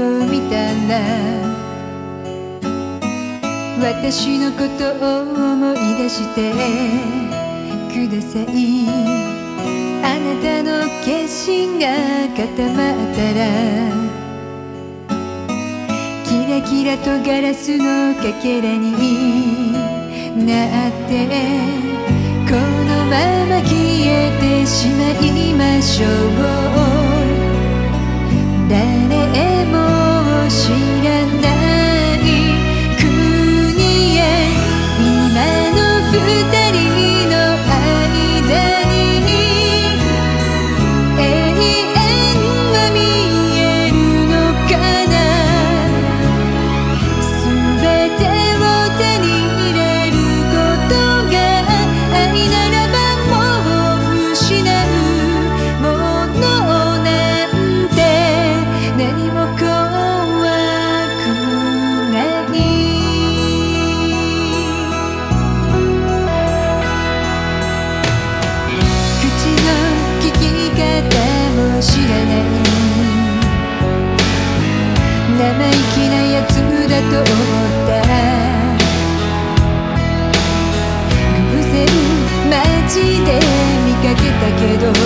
を見たら私のことを思い出してください。あなたの決心が固まったらキラキラとガラスのかけらになってこのまま消えてしまいましょう。生意気なやつだと思った偶然街で見かけたけど。